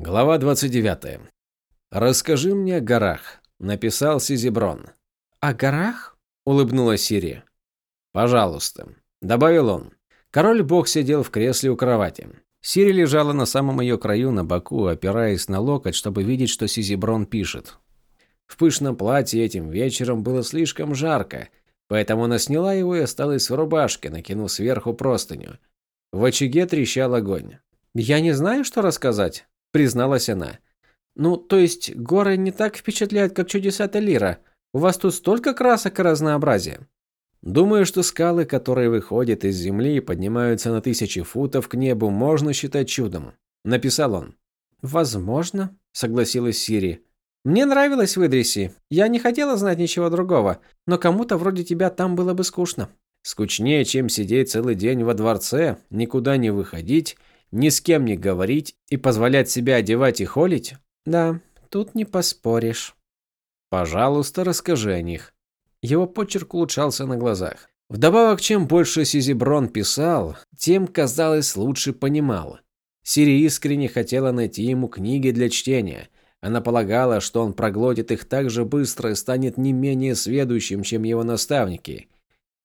Глава 29. «Расскажи мне о горах», – написал Сизиброн. «О горах?» – улыбнулась Сири. «Пожалуйста», – добавил он. Король-бог сидел в кресле у кровати. Сири лежала на самом ее краю на боку, опираясь на локоть, чтобы видеть, что Сизиброн пишет. В пышном платье этим вечером было слишком жарко, поэтому она сняла его и осталась в рубашке, накинув сверху простыню. В очаге трещал огонь. «Я не знаю, что рассказать», – призналась она. «Ну, то есть, горы не так впечатляют, как чудеса Талира. У вас тут столько красок и разнообразия». Думаю, что скалы, которые выходят из земли и поднимаются на тысячи футов к небу, можно считать чудом, написал он. Возможно, согласилась Сири. Мне нравилось в Идрисе. Я не хотела знать ничего другого, но кому-то вроде тебя там было бы скучно. Скучнее, чем сидеть целый день во дворце, никуда не выходить ни с кем не говорить и позволять себя одевать и холить? Да, тут не поспоришь. Пожалуйста, расскажи о них. Его почерк улучшался на глазах. Вдобавок, чем больше Сизиброн писал, тем, казалось, лучше понимал. Сири искренне хотела найти ему книги для чтения. Она полагала, что он проглотит их так же быстро и станет не менее сведущим, чем его наставники.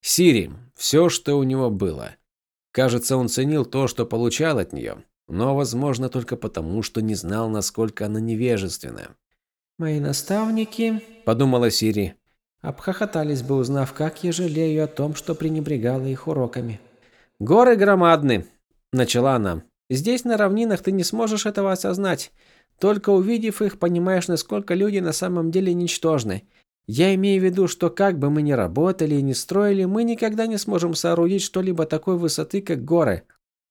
Сири – все, что у него было – Кажется, он ценил то, что получал от нее, но, возможно, только потому, что не знал, насколько она невежественна. «Мои наставники», – подумала Сири, – обхохотались бы, узнав, как я жалею о том, что пренебрегала их уроками. «Горы громадны», – начала она. «Здесь, на равнинах, ты не сможешь этого осознать. Только увидев их, понимаешь, насколько люди на самом деле ничтожны. Я имею в виду, что как бы мы ни работали и ни строили, мы никогда не сможем соорудить что-либо такой высоты, как горы.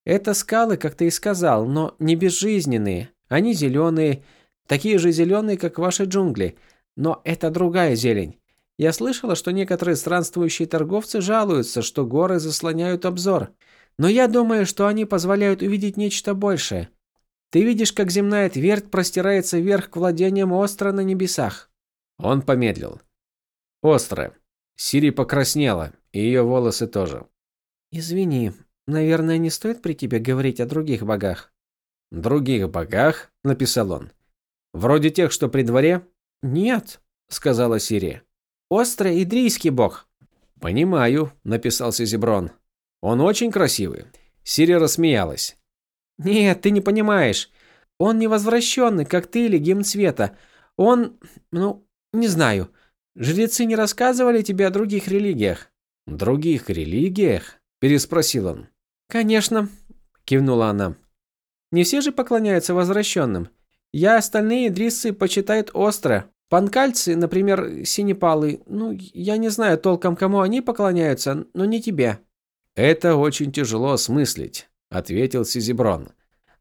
Это скалы, как ты и сказал, но не безжизненные. Они зеленые, такие же зеленые, как ваши джунгли. Но это другая зелень. Я слышала, что некоторые странствующие торговцы жалуются, что горы заслоняют обзор. Но я думаю, что они позволяют увидеть нечто большее. Ты видишь, как земная твердь простирается вверх к владениям остро на небесах. Он помедлил. Острая. Сири покраснела, и ее волосы тоже. «Извини, наверное, не стоит при тебе говорить о других богах?» «Других богах?» – написал он. «Вроде тех, что при дворе?» «Нет», – сказала Сири. «Острый идрийский бог». «Понимаю», – написал Сизиброн. «Он очень красивый». Сири рассмеялась. «Нет, ты не понимаешь. Он не возвращенный, как ты или гимн света. Он, ну, не знаю. Жрецы не рассказывали тебе о других религиях? Других религиях? переспросил он. Конечно, кивнула она. Не все же поклоняются возвращенным. Я остальные дриссы почитают остро. Панкальцы, например, синепалы, ну, я не знаю толком, кому они поклоняются, но не тебе. Это очень тяжело осмыслить, ответил Сизиброн.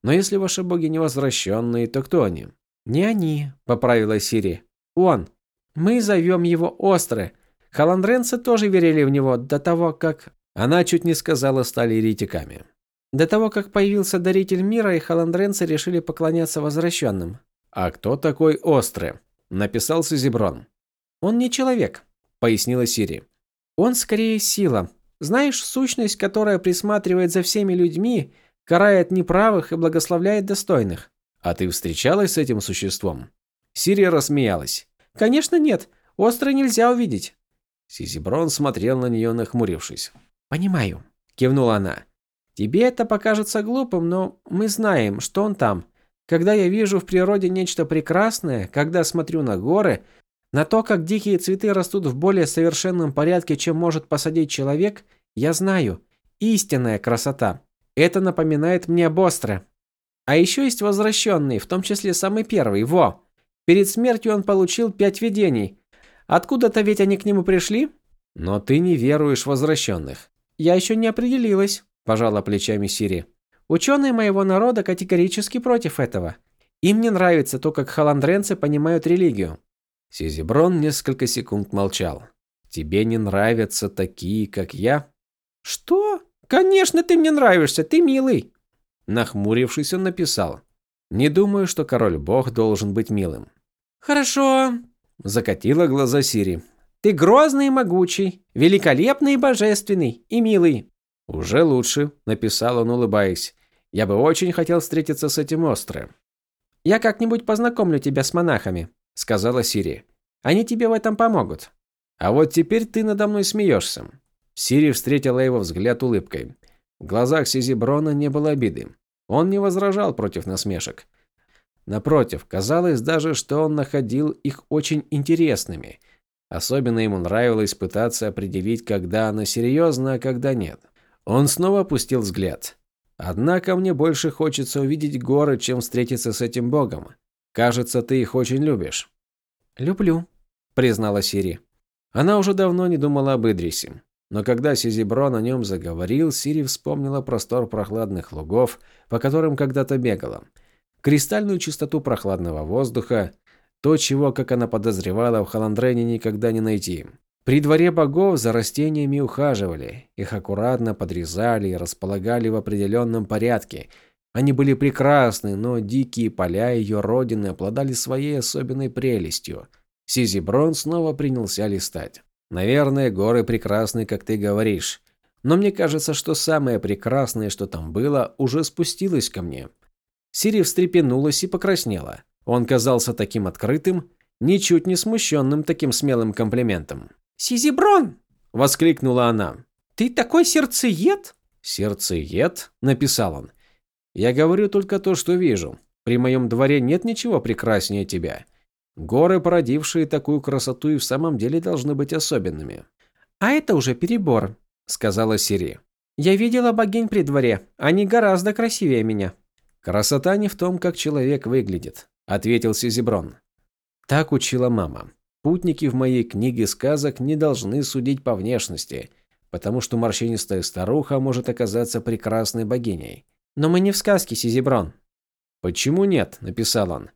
Но если ваши боги не возвращенные, то кто они? Не они, поправила Сири. Он. Мы зовем его Остры. Халандренцы тоже верили в него до того, как... Она чуть не сказала стали еретиками. До того, как появился Даритель Мира, и халандренцы решили поклоняться возвращенным. «А кто такой Острый?» – написал Сизиброн. «Он не человек», – пояснила Сири. «Он скорее сила. Знаешь, сущность, которая присматривает за всеми людьми, карает неправых и благословляет достойных». «А ты встречалась с этим существом?» Сири рассмеялась. Конечно, нет. Острый нельзя увидеть. Сизиброн смотрел на нее, нахмурившись. Понимаю, кивнула она. Тебе это покажется глупым, но мы знаем, что он там. Когда я вижу в природе нечто прекрасное, когда смотрю на горы, на то, как дикие цветы растут в более совершенном порядке, чем может посадить человек, я знаю. Истинная красота. Это напоминает мне об Остре. А еще есть возвращенный, в том числе самый первый, Во. Перед смертью он получил пять видений. Откуда-то ведь они к нему пришли? Но ты не веруешь в возвращенных. Я еще не определилась, пожала плечами Сири. Ученые моего народа категорически против этого. Им не нравится то, как халандренцы понимают религию. Сизиброн несколько секунд молчал. Тебе не нравятся такие, как я? Что? Конечно, ты мне нравишься, ты милый. Нахмурившись, он написал: Не думаю, что король-бог должен быть милым. «Хорошо», – закатила глаза Сири. «Ты грозный и могучий, великолепный и божественный, и милый». «Уже лучше», – написал он, улыбаясь. «Я бы очень хотел встретиться с этим острым». «Я как-нибудь познакомлю тебя с монахами», – сказала Сири. «Они тебе в этом помогут». «А вот теперь ты надо мной смеешься». Сири встретила его взгляд улыбкой. В глазах Сизиброна не было обиды. Он не возражал против насмешек. Напротив, казалось даже, что он находил их очень интересными. Особенно ему нравилось пытаться определить, когда она серьезна, а когда нет. Он снова опустил взгляд. Однако мне больше хочется увидеть горы, чем встретиться с этим богом. Кажется, ты их очень любишь. Люблю, признала Сири. Она уже давно не думала об Идрисе. Но когда Сизиброн о нем заговорил, Сири вспомнила простор прохладных лугов, по которым когда-то бегала. Кристальную чистоту прохладного воздуха, то, чего, как она подозревала, в Халандрене никогда не найти. При дворе богов за растениями ухаживали, их аккуратно подрезали и располагали в определенном порядке. Они были прекрасны, но дикие поля ее родины обладали своей особенной прелестью. Сизиброн снова принялся листать. «Наверное, горы прекрасны, как ты говоришь. Но мне кажется, что самое прекрасное, что там было, уже спустилось ко мне». Сири встрепенулась и покраснела. Он казался таким открытым, ничуть не смущенным таким смелым комплиментом. «Сизиброн!» – воскликнула она. «Ты такой сердцеед?» «Сердцеед?» – написал он. «Я говорю только то, что вижу. При моем дворе нет ничего прекраснее тебя. Горы, породившие такую красоту, и в самом деле должны быть особенными». «А это уже перебор», – сказала Сири. «Я видела богинь при дворе. Они гораздо красивее меня». «Красота не в том, как человек выглядит», – ответил Сизиброн. Так учила мама. Путники в моей книге сказок не должны судить по внешности, потому что морщинистая старуха может оказаться прекрасной богиней. Но мы не в сказке, Сизиброн. Почему нет, написал он.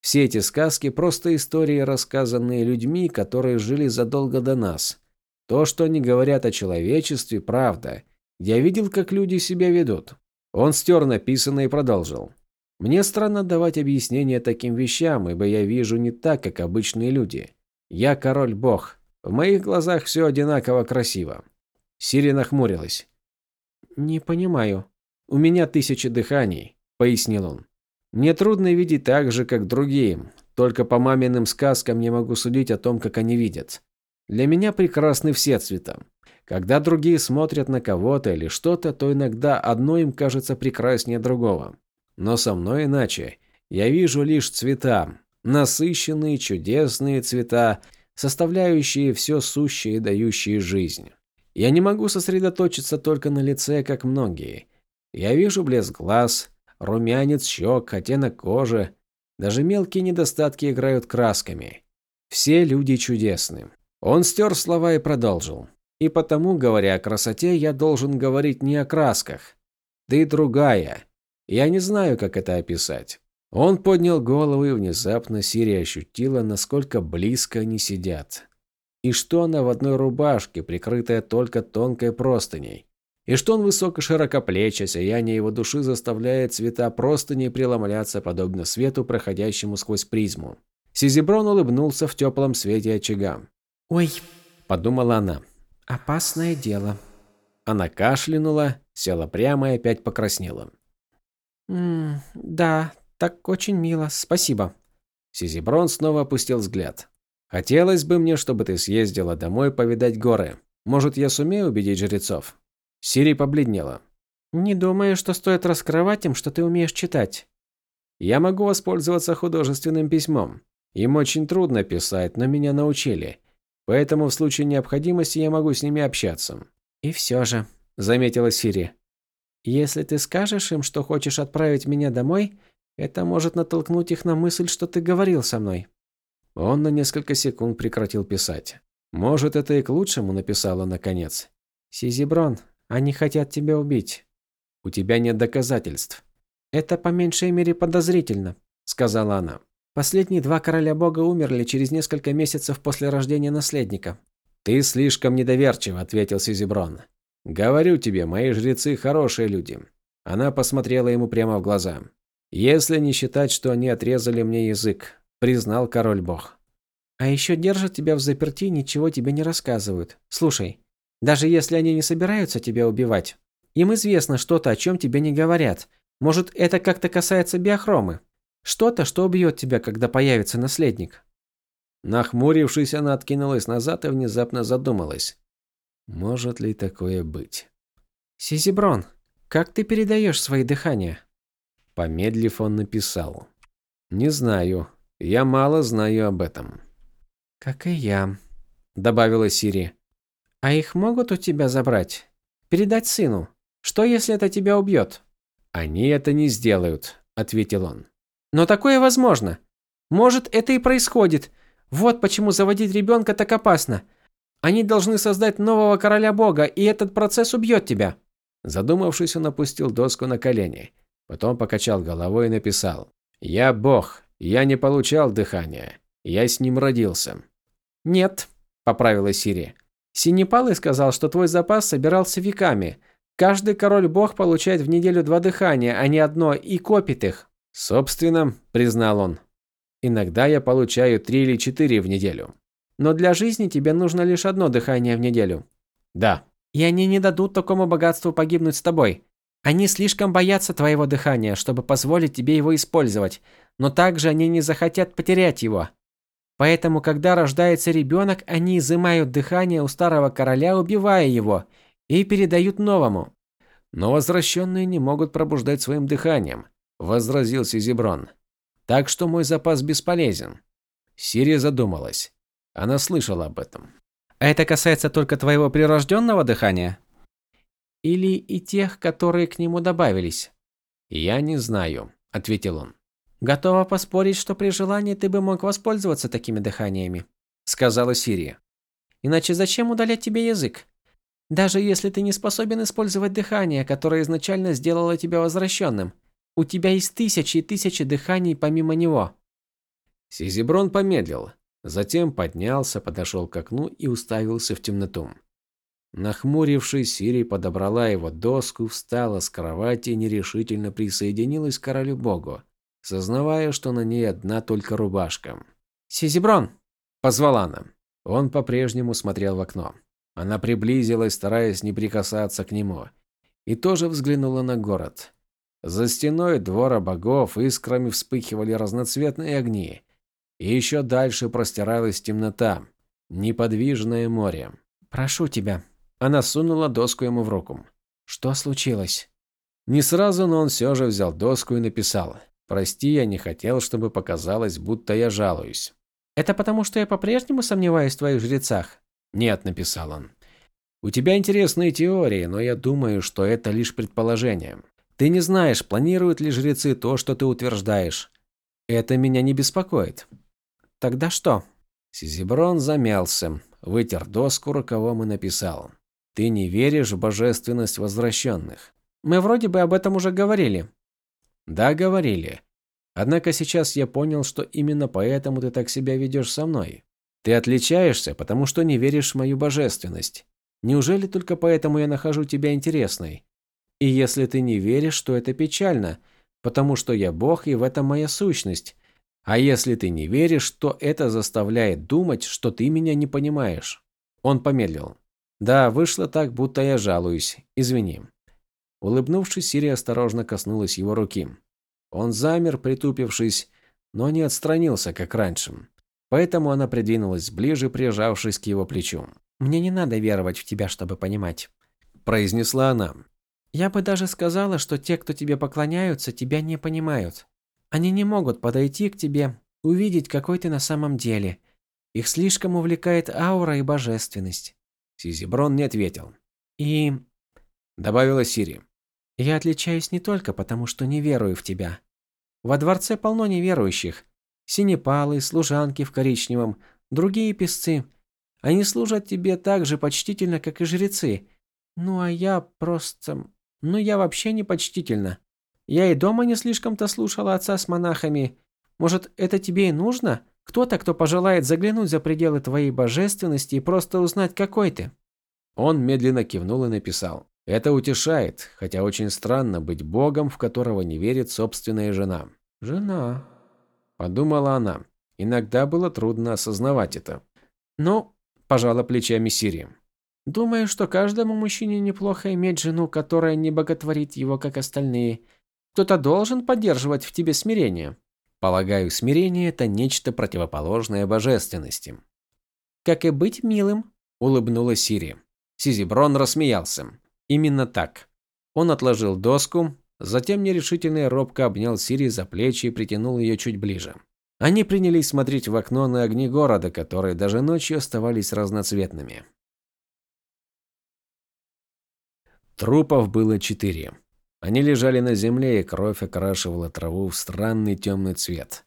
Все эти сказки просто истории, рассказанные людьми, которые жили задолго до нас. То, что они говорят о человечестве, правда. Я видел, как люди себя ведут. Он стер написанное и продолжил. Мне странно давать объяснения таким вещам, ибо я вижу не так, как обычные люди. Я король-бог. В моих глазах все одинаково красиво. Сири нахмурилась. Не понимаю. У меня тысячи дыханий, пояснил он. Мне трудно видеть так же, как другим. Только по маминым сказкам я могу судить о том, как они видят. Для меня прекрасны все цвета. Когда другие смотрят на кого-то или что-то, то иногда одно им кажется прекраснее другого. Но со мной иначе. Я вижу лишь цвета, насыщенные, чудесные цвета, составляющие все сущее и дающие жизнь. Я не могу сосредоточиться только на лице, как многие. Я вижу блеск глаз, румянец щек, оттенок кожи. Даже мелкие недостатки играют красками. Все люди чудесны. Он стер слова и продолжил. И потому, говоря о красоте, я должен говорить не о красках. Ты другая. Я не знаю, как это описать. Он поднял голову, и внезапно Сирия ощутила, насколько близко они сидят. И что она в одной рубашке, прикрытая только тонкой простыней. И что он высоко широкоплеч, а сияние его души заставляет цвета простыней преломляться, подобно свету, проходящему сквозь призму. Сизиброн улыбнулся в теплом свете очага. «Ой», – подумала она. «Опасное дело». Она кашлянула, села прямо и опять покраснела. «М -м, да, так очень мило, спасибо. Сизиброн снова опустил взгляд. Хотелось бы мне, чтобы ты съездила домой повидать горы. Может, я сумею убедить жрецов? Сири побледнела. Не думаю, что стоит раскрывать им, что ты умеешь читать. Я могу воспользоваться художественным письмом. Им очень трудно писать, но меня научили. Поэтому в случае необходимости я могу с ними общаться. И все же, заметила Сири. Если ты скажешь им, что хочешь отправить меня домой, это может натолкнуть их на мысль, что ты говорил со мной. Он на несколько секунд прекратил писать. Может, это и к лучшему, написала наконец. Сизиброн, они хотят тебя убить. У тебя нет доказательств. Это по меньшей мере подозрительно, сказала она. Последние два короля бога умерли через несколько месяцев после рождения наследника. Ты слишком недоверчив, ответил Сизиброн. Говорю тебе, мои жрецы хорошие люди. Она посмотрела ему прямо в глаза. Если не считать, что они отрезали мне язык, признал король-бог. А еще держат тебя в заперти и ничего тебе не рассказывают. Слушай, даже если они не собираются тебя убивать, им известно что-то, о чем тебе не говорят. Может, это как-то касается биохромы? Что-то, что убьет тебя, когда появится наследник. Нахмурившись, она откинулась назад и внезапно задумалась. Может ли такое быть? Сизиброн, как ты передаешь свои дыхания? Помедлив, он написал. Не знаю. Я мало знаю об этом. Как и я, добавила Сири. А их могут у тебя забрать? Передать сыну? Что, если это тебя убьет? Они это не сделают, ответил он. Но такое возможно. Может, это и происходит. Вот почему заводить ребенка так опасно. Они должны создать нового короля бога, и этот процесс убьет тебя. Задумавшись, он опустил доску на колени. Потом покачал головой и написал. «Я бог. Я не получал дыхания. Я с ним родился». «Нет», – поправила Сири. «Синепалый сказал, что твой запас собирался веками. Каждый король-бог получает в неделю два дыхания, а не одно, и копит их». «Собственно», – признал он, – «иногда я получаю три или четыре в неделю». «Но для жизни тебе нужно лишь одно дыхание в неделю». «Да». «И они не дадут такому богатству погибнуть с тобой. Они слишком боятся твоего дыхания, чтобы позволить тебе его использовать, но также они не захотят потерять его. Поэтому, когда рождается ребенок, они изымают дыхание у старого короля, убивая его, и передают новому. Но возвращенные не могут пробуждать своим дыханием, возразил Сизиброн. Так что мой запас бесполезен. Сирия задумалась. Она слышала об этом. А это касается только твоего прирожденного дыхания? Или и тех, которые к нему добавились? Я не знаю, ответил он. Готова поспорить, что при желании ты бы мог воспользоваться такими дыханиями, сказала Сирия. Иначе зачем удалять тебе язык? Даже если ты не способен использовать дыхание, которое изначально сделало тебя возвращенным, у тебя есть тысячи и тысячи дыханий помимо него. Сизиброн помедлил, затем поднялся, подошел к окну и уставился в темноту. Нахмурившись, Сири подобрала его доску, встала с кровати и нерешительно присоединилась к королю богу, сознавая, что на ней одна только рубашка. «Сизиброн!» – позвала она. Он по-прежнему смотрел в окно. Она приблизилась, стараясь не прикасаться к нему, и тоже взглянула на город. За стеной двора богов искрами вспыхивали разноцветные огни, и еще дальше простиралась темнота, неподвижное море. «Прошу тебя». Она сунула доску ему в руку. «Что случилось?» Не сразу, но он все же взял доску и написал. «Прости, я не хотел, чтобы показалось, будто я жалуюсь». «Это потому, что я по-прежнему сомневаюсь в твоих жрецах?» «Нет», – написал он. «У тебя интересные теории, но я думаю, что это лишь предположение. Ты не знаешь, планируют ли жрецы то, что ты утверждаешь. Это меня не беспокоит». «Тогда что?» Сизиброн замялся, вытер доску рукавом и написал. «Ты не веришь в божественность возвращенных?» «Мы вроде бы об этом уже говорили». «Да, говорили. Однако сейчас я понял, что именно поэтому ты так себя ведешь со мной. Ты отличаешься, потому что не веришь в мою божественность. Неужели только поэтому я нахожу тебя интересной? И если ты не веришь, то это печально, потому что я Бог, и в этом моя сущность. А если ты не веришь, то это заставляет думать, что ты меня не понимаешь. Он помедлил. Да, вышло так, будто я жалуюсь. Извини. Улыбнувшись, Сирия осторожно коснулась его руки. Он замер, притупившись, но не отстранился, как раньше. Поэтому она придвинулась ближе, прижавшись к его плечу. «Мне не надо веровать в тебя, чтобы понимать», – произнесла она. «Я бы даже сказала, что те, кто тебе поклоняются, тебя не понимают. Они не могут подойти к тебе, увидеть, какой ты на самом деле. Их слишком увлекает аура и божественность». Сизиброн не ответил. «И...» – добавила Сири. «Я отличаюсь не только потому, что не верую в тебя. Во дворце полно неверующих, синепалы, служанки в коричневом, другие песцы. Они служат тебе так же почтительно, как и жрецы. Ну а я просто... Ну я вообще не почтительна. Я и дома не слишком-то слушала отца с монахами. Может, это тебе и нужно? Кто-то, кто пожелает заглянуть за пределы твоей божественности и просто узнать, какой ты. Он медленно кивнул и написал. Это утешает, хотя очень странно быть богом, в которого не верит собственная жена. Жена, Подумала она. Иногда было трудно осознавать это. «Ну», – пожала плечами Сири. «Думаю, что каждому мужчине неплохо иметь жену, которая не боготворит его, как остальные. Кто-то должен поддерживать в тебе смирение». Полагаю, смирение – это нечто противоположное божественности. «Как и быть милым», – улыбнулась Сири. Сизиброн рассмеялся. Именно так. Он отложил доску, затем нерешительно и робко обнял Сири за плечи и притянул ее чуть ближе. Они принялись смотреть в окно на огни города, которые даже ночью оставались разноцветными. Трупов было четыре. Они лежали на земле, и кровь окрашивала траву в странный темный цвет.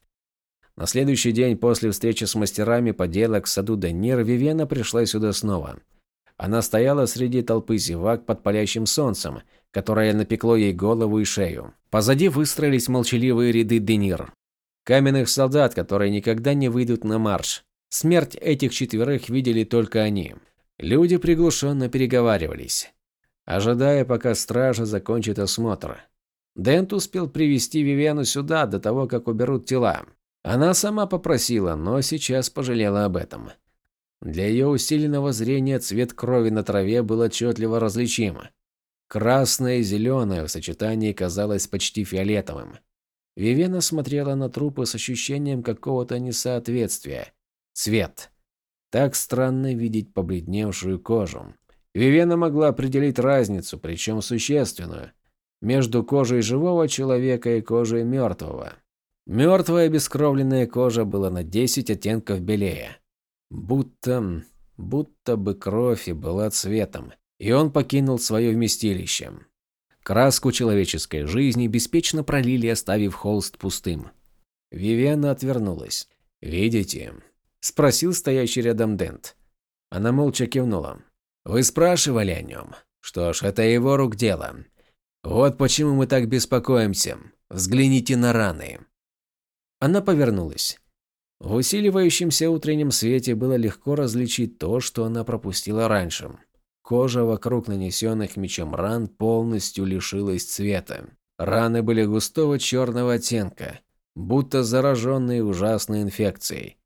На следующий день после встречи с мастерами поделок в саду Денир Вивена пришла сюда снова. Она стояла среди толпы зевак под палящим солнцем, которое напекло ей голову и шею. Позади выстроились молчаливые ряды Денир. Каменных солдат, которые никогда не выйдут на марш. Смерть этих четверых видели только они. Люди приглушенно переговаривались, ожидая, пока стража закончит осмотр. Дент успел привести Вивену сюда до того, как уберут тела. Она сама попросила, но сейчас пожалела об этом. Для ее усиленного зрения цвет крови на траве был отчетливо различим. Красное и зеленое в сочетании казалось почти фиолетовым. Вивена смотрела на трупы с ощущением какого-то несоответствия. Цвет. Так странно видеть побледневшую кожу. Вивена могла определить разницу, причем существенную, между кожей живого человека и кожей мертвого. Мертвая бескровленная кожа была на 10 оттенков белее. Будто... будто бы кровь и была цветом, и он покинул свое вместилище. Краску человеческой жизни беспечно пролили, оставив холст пустым. Вивиана отвернулась. «Видите?» – спросил стоящий рядом Дент. Она молча кивнула. «Вы спрашивали о нем? Что ж, это его рук дело. Вот почему мы так беспокоимся. Взгляните на раны». Она повернулась. В усиливающемся утреннем свете было легко различить то, что она пропустила раньше. Кожа вокруг нанесенных мечом ран полностью лишилась цвета. Раны были густого черного оттенка, будто зараженные ужасной инфекцией.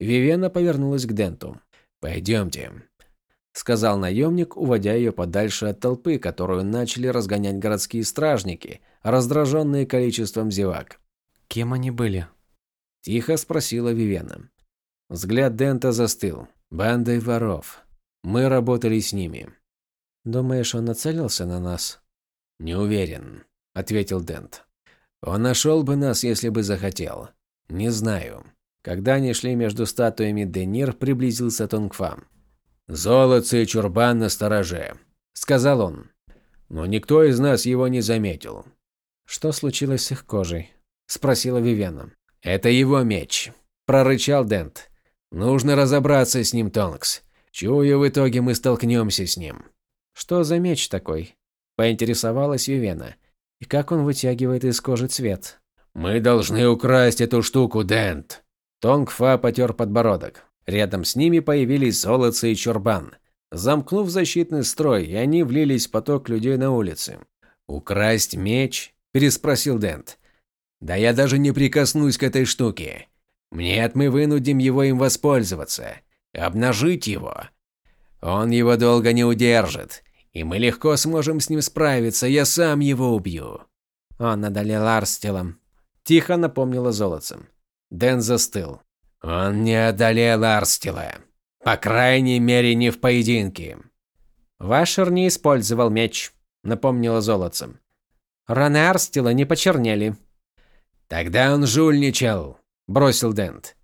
Вивена повернулась к Денту. «Пойдемте», – сказал наемник, уводя ее подальше от толпы, которую начали разгонять городские стражники, раздраженные количеством зевак. «Кем они были?» – тихо спросила Вивена. Взгляд Дента застыл. «Бандой воров. Мы работали с ними. Думаешь, он нацелился на нас? Не уверен, ответил Дент. Он нашел бы нас, если бы захотел. Не знаю. Когда они шли между статуями Денир, приблизился Тонгфа. «Золотце и чурбан на стороже», – сказал он. Но никто из нас его не заметил. «Что случилось с их кожей?» – спросила Вивена. «Это его меч», – прорычал Дент. «Нужно разобраться с ним, Тонкс. Чую, в итоге мы столкнемся с ним. Что за меч такой? Поинтересовалась Ювена. И как он вытягивает из кожи цвет? Мы должны украсть эту штуку, Дент. Тонгфа потер подбородок. Рядом с ними появились Золотце и Чурбан. Замкнув защитный строй, они влились в поток людей на улице. «Украсть меч?» – переспросил Дент. «Да я даже не прикоснусь к этой штуке. Нет, мы вынудим его им воспользоваться обнажить его. Он его долго не удержит, и мы легко сможем с ним справиться, я сам его убью. Он одолел Арстелом. Тихо напомнила золотцем. Дэн застыл. Он не одолел Арстела. По крайней мере, не в поединке. Вашер не использовал меч, напомнила золотцем. Раны Арстела не почернели. Тогда он жульничал, бросил Дент.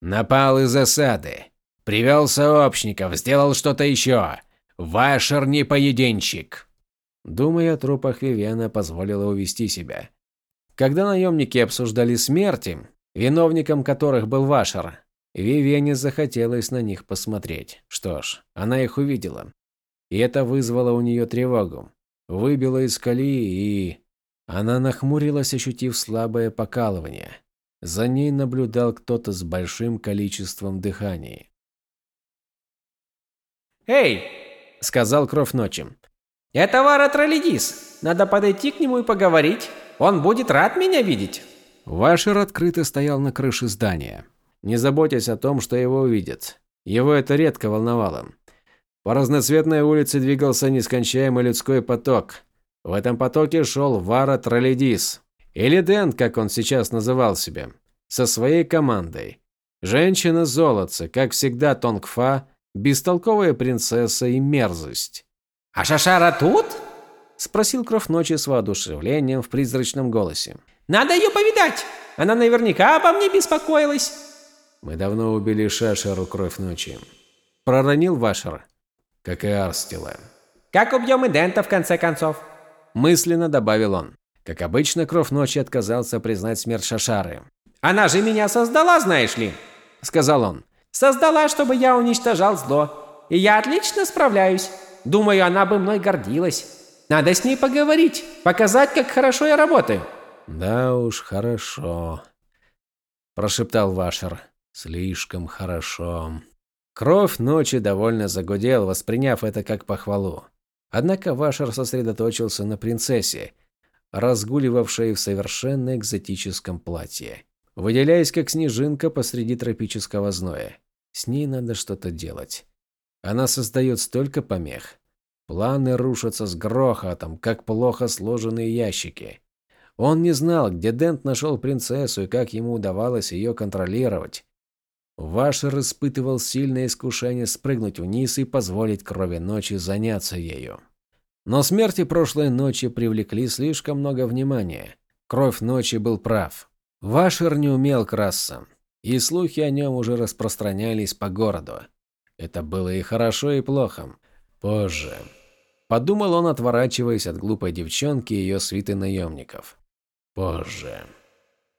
Напал из засады. Привел сообщников, сделал что-то еще. Вашер не поединщик. Думая о трупах, Вивиана позволила увести себя. Когда наемники обсуждали смерти, виновником которых был Вашер, Вивиане захотелось на них посмотреть. Что ж, она их увидела. И это вызвало у нее тревогу. Выбило из колеи и... Она нахмурилась, ощутив слабое покалывание. За ней наблюдал кто-то с большим количеством дыханий. «Эй!» – сказал Кровь ночи. «Это Вара Троллидис. Надо подойти к нему и поговорить. Он будет рад меня видеть». Вашер открыто стоял на крыше здания, не заботясь о том, что его увидят. Его это редко волновало. По разноцветной улице двигался нескончаемый людской поток. В этом потоке шел Вара Троллидис. Или Дэн, как он сейчас называл себя. со своей командой. Женщина-золотце, как всегда Тонгфа, бестолковая принцесса и мерзость. «А Шашара тут?» – спросил Кровь Ночи с воодушевлением в призрачном голосе. «Надо ее повидать! Она наверняка обо мне беспокоилась!» «Мы давно убили Шашару Кровь Ночи», – проронил Вашер, как и Арстила. «Как убьем и Дента, в конце концов?» – мысленно добавил он. Как обычно, Кровь Ночи отказался признать смерть Шашары. «Она же меня создала, знаешь ли!» – сказал он. «Создала, чтобы я уничтожал зло. И я отлично справляюсь. Думаю, она бы мной гордилась. Надо с ней поговорить, показать, как хорошо я работаю». «Да уж, хорошо», – прошептал Вашер. «Слишком хорошо». Кровь ночи довольно загудел, восприняв это как похвалу. Однако Вашер сосредоточился на принцессе, разгуливавшей в совершенно экзотическом платье, выделяясь как снежинка посреди тропического зноя. С ней надо что-то делать. Она создает столько помех. Планы рушатся с грохотом, как плохо сложенные ящики. Он не знал, где Дент нашел принцессу и как ему удавалось ее контролировать. Вашер испытывал сильное искушение спрыгнуть вниз и позволить крови ночи заняться ею. Но смерти прошлой ночи привлекли слишком много внимания. Кровь ночи был прав. Вашер не умел красться, и слухи о нем уже распространялись по городу. Это было и хорошо, и плохо. Позже. Подумал он, отворачиваясь от глупой девчонки и ее свиты наемников. Позже.